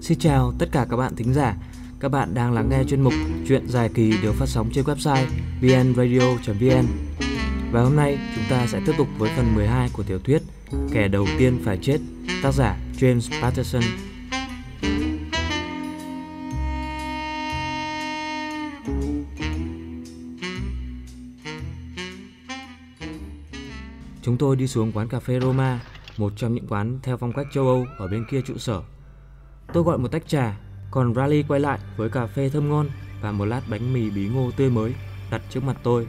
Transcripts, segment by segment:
Xin chào tất cả các bạn thính giả. Các bạn đang lắng nghe chuyên mục Chuyện dài kỳ được phát sóng trên website vnradio.vn. Và hôm nay chúng ta sẽ tiếp tục với phần 12 của tiểu thuyết Kẻ đầu tiên phải chết, tác giả James Patterson. Chúng tôi đi xuống quán cà phê Roma, một trong những quán theo phong cách châu Âu ở bên kia trụ sở. Tôi gọi một tách trà, còn Rally quay lại với cà phê thơm ngon và một lát bánh mì bí ngô tươi mới đặt trước mặt tôi.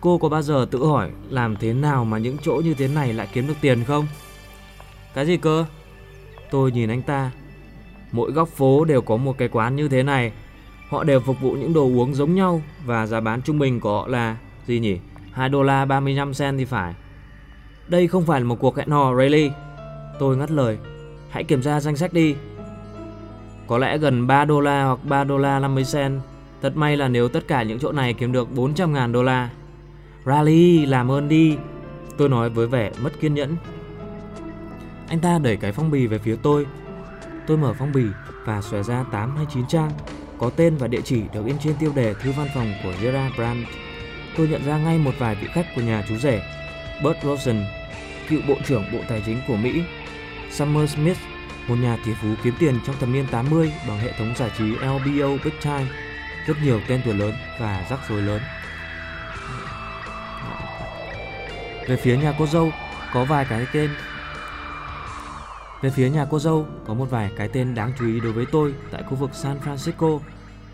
Cô có bao giờ tự hỏi làm thế nào mà những chỗ như thế này lại kiếm được tiền không? Cái gì cơ? Tôi nhìn anh ta. Mỗi góc phố đều có một cái quán như thế này. Họ đều phục vụ những đồ uống giống nhau và giá bán trung bình của họ là gì nhỉ? 2 đô la 35 cent thì phải. Đây không phải là một cuộc hẹn hò, Rayleigh. Tôi ngắt lời. Hãy kiểm tra danh sách đi. Có lẽ gần 3 đô la hoặc 3 đô la 50 cent. Thật may là nếu tất cả những chỗ này kiếm được 400 ngàn đô la. Rally, làm ơn đi. Tôi nói với vẻ mất kiên nhẫn. Anh ta đẩy cái phong bì về phía tôi. Tôi mở phong bì và xòe ra 8 hay 9 trang có tên và địa chỉ được in trên tiêu đề thư văn phòng của Gerard Brandt. Tôi nhận ra ngay một vài vị khách của nhà chú rể, Bert Rosen, cựu bộ trưởng Bộ Tài chính của Mỹ, Summer Smith, một nhà tỷ phú kiếm tiền trong thập niên 80 bằng hệ thống giải trí LBO Big Time, rất nhiều tên tuổi lớn và rắc rối lớn. Về phía nhà cô dâu có vài cái tên Về phía nhà cô dâu có một vài cái tên đáng chú ý đối với tôi tại khu vực San Francisco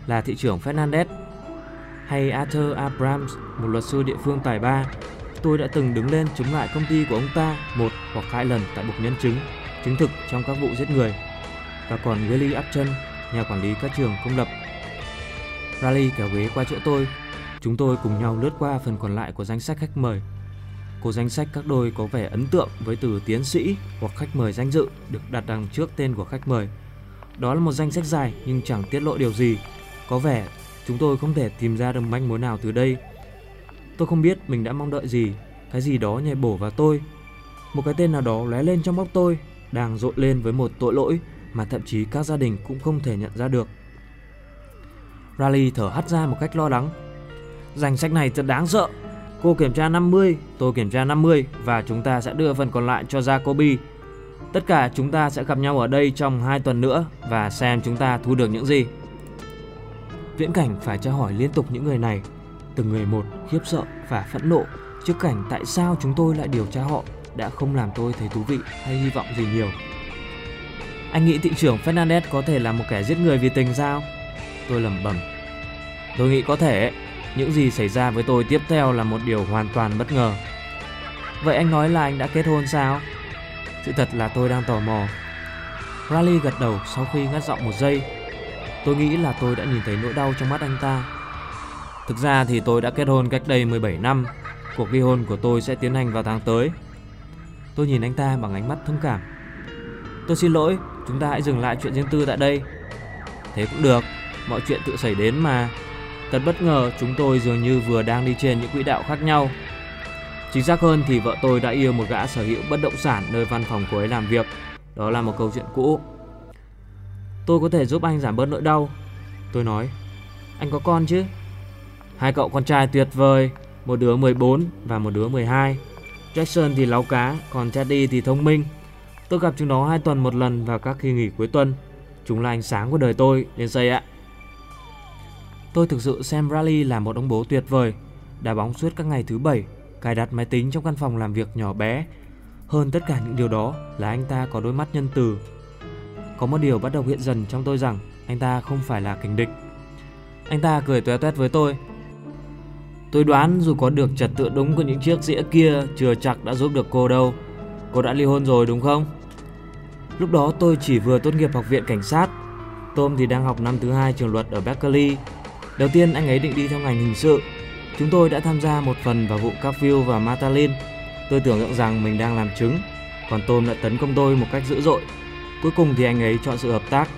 là thị trưởng Fernandez hay Arthur Abrams, một luật sư địa phương tài ba. Tôi đã từng đứng lên chống lại công ty của ông ta một hoặc hai lần tại bục nhân chứng, chứng thực trong các vụ giết người. Và còn Willie Upton, nhà quản lý các trường công lập. Raleigh kéo ghế qua chỗ tôi. Chúng tôi cùng nhau lướt qua phần còn lại của danh sách khách mời Cô danh sách các đôi có vẻ ấn tượng với từ tiến sĩ hoặc khách mời danh dự được đặt đằng trước tên của khách mời. Đó là một danh sách dài nhưng chẳng tiết lộ điều gì. Có vẻ chúng tôi không thể tìm ra được manh mối nào từ đây. Tôi không biết mình đã mong đợi gì, cái gì đó nhảy bổ vào tôi. Một cái tên nào đó lóe lên trong óc tôi, đang dội lên với một tội lỗi mà thậm chí các gia đình cũng không thể nhận ra được. Riley thở hắt ra một cách lo lắng. Danh sách này thật đáng sợ, Cô kiểm tra 50, tôi kiểm tra 50 và chúng ta sẽ đưa phần còn lại cho Jacoby. Tất cả chúng ta sẽ gặp nhau ở đây trong 2 tuần nữa và xem chúng ta thu được những gì. Viễn cảnh phải tra hỏi liên tục những người này, từng người một khiếp sợ và phẫn nộ trước cảnh tại sao chúng tôi lại điều tra họ đã không làm tôi thấy thú vị hay hy vọng gì nhiều. Anh nghĩ thị trưởng Fernandez có thể là một kẻ giết người vì tình sao? Tôi lẩm bẩm. Tôi nghĩ có thể, những gì xảy ra với tôi tiếp theo là một điều hoàn toàn bất ngờ. Vậy anh nói là anh đã kết hôn sao? Sự thật là tôi đang tò mò. Riley gật đầu sau khi ngắt giọng một giây. Tôi nghĩ là tôi đã nhìn thấy nỗi đau trong mắt anh ta. Thực ra thì tôi đã kết hôn cách đây 17 năm. Cuộc ly hôn của tôi sẽ tiến hành vào tháng tới. Tôi nhìn anh ta bằng ánh mắt thông cảm. Tôi xin lỗi, chúng ta hãy dừng lại chuyện riêng tư tại đây. Thế cũng được, mọi chuyện tự xảy đến mà. Thật bất ngờ chúng tôi dường như vừa đang đi trên những quỹ đạo khác nhau. Chính xác hơn thì vợ tôi đã yêu một gã sở hữu bất động sản nơi văn phòng của ấy làm việc. Đó là một câu chuyện cũ. Tôi có thể giúp anh giảm bớt nỗi đau. Tôi nói, anh có con chứ? Hai cậu con trai tuyệt vời, một đứa 14 và một đứa 12. Jackson thì láu cá, còn Teddy thì thông minh. Tôi gặp chúng nó hai tuần một lần vào các kỳ nghỉ cuối tuần. Chúng là ánh sáng của đời tôi, đến xây ạ. Tôi thực sự xem Rally là một ông bố tuyệt vời, đá bóng suốt các ngày thứ bảy, cài đặt máy tính trong căn phòng làm việc nhỏ bé. Hơn tất cả những điều đó là anh ta có đôi mắt nhân từ. Có một điều bắt đầu hiện dần trong tôi rằng anh ta không phải là kình địch. Anh ta cười tuét tuét với tôi. Tôi đoán dù có được trật tự đúng của những chiếc dĩa kia chưa chắc đã giúp được cô đâu. Cô đã ly hôn rồi đúng không? Lúc đó tôi chỉ vừa tốt nghiệp học viện cảnh sát. Tom thì đang học năm thứ hai trường luật ở Berkeley Đầu tiên anh ấy định đi theo ngành hình sự. Chúng tôi đã tham gia một phần vào vụ Capville và Matalin. Tôi tưởng tượng rằng mình đang làm chứng, còn Tom đã tấn công tôi một cách dữ dội. Cuối cùng thì anh ấy chọn sự hợp tác.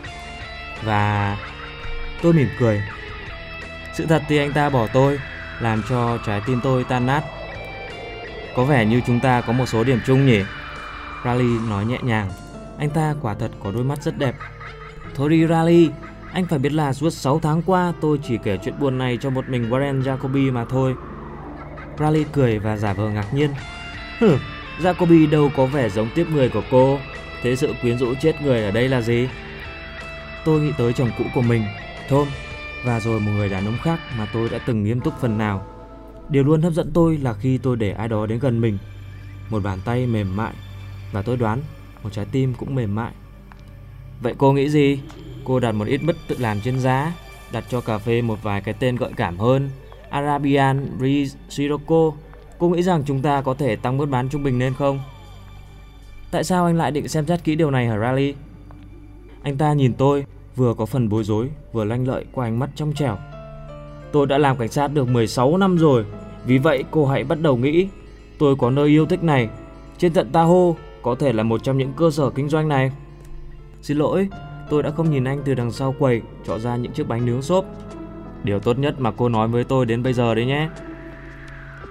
Và tôi mỉm cười. Sự thật thì anh ta bỏ tôi, làm cho trái tim tôi tan nát. có vẻ như chúng ta có một số điểm chung nhỉ? Rally nói nhẹ nhàng. Anh ta quả thật có đôi mắt rất đẹp. Thôi đi Rally, anh phải biết là suốt 6 tháng qua tôi chỉ kể chuyện buồn này cho một mình Warren Jacoby mà thôi. Rally cười và giả vờ ngạc nhiên. Hừ, Jacoby đâu có vẻ giống tiếp người của cô. Thế sự quyến rũ chết người ở đây là gì? Tôi nghĩ tới chồng cũ của mình, thôm, và rồi một người đàn ông khác mà tôi đã từng nghiêm túc phần nào. Điều luôn hấp dẫn tôi là khi tôi để ai đó đến gần mình. Một bàn tay mềm mại và tôi đoán một trái tim cũng mềm mại. Vậy cô nghĩ gì? Cô đặt một ít bứt tự làm trên giá, đặt cho cà phê một vài cái tên gợi cảm hơn. Arabian, Breeze, Sirocco. Cô nghĩ rằng chúng ta có thể tăng mức bán trung bình lên không? Tại sao anh lại định xem xét kỹ điều này hả Rally? Anh ta nhìn tôi, vừa có phần bối rối, vừa lanh lợi qua ánh mắt trong trẻo. Tôi đã làm cảnh sát được 16 năm rồi, vì vậy cô hãy bắt đầu nghĩ. Tôi có nơi yêu thích này, trên tận Tahoe, có thể là một trong những cơ sở kinh doanh này. Xin lỗi, tôi đã không nhìn anh từ đằng sau quầy, chọn ra những chiếc bánh nướng xốp. Điều tốt nhất mà cô nói với tôi đến bây giờ đấy nhé.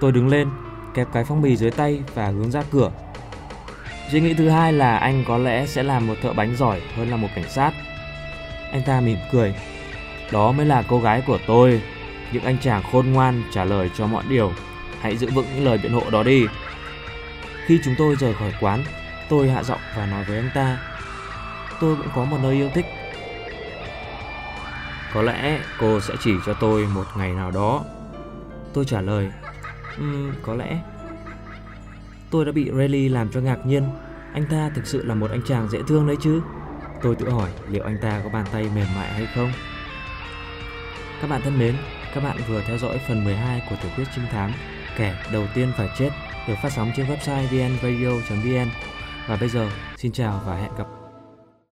Tôi đứng lên, kẹp cái phong bì dưới tay và hướng ra cửa. Suy nghĩ thứ hai là anh có lẽ sẽ làm một thợ bánh giỏi hơn là một cảnh sát. Anh ta mỉm cười. Đó mới là cô gái của tôi. Những anh chàng khôn ngoan trả lời cho mọi điều. Hãy giữ vững những lời biện hộ đó đi. Khi chúng tôi rời khỏi quán, tôi hạ giọng và nói với anh ta. Tôi cũng có một nơi yêu thích. Có lẽ cô sẽ chỉ cho tôi một ngày nào đó. Tôi trả lời. Um, có lẽ. Tôi đã bị Rayleigh làm cho ngạc nhiên. Anh ta thực sự là một anh chàng dễ thương đấy chứ. Tôi tự hỏi liệu anh ta có bàn tay mềm mại hay không. Các bạn thân mến, các bạn vừa theo dõi phần 12 của tiểu thuyết trinh thám Kẻ đầu tiên phải chết được phát sóng trên website vnradio.vn. Và bây giờ, xin chào và hẹn gặp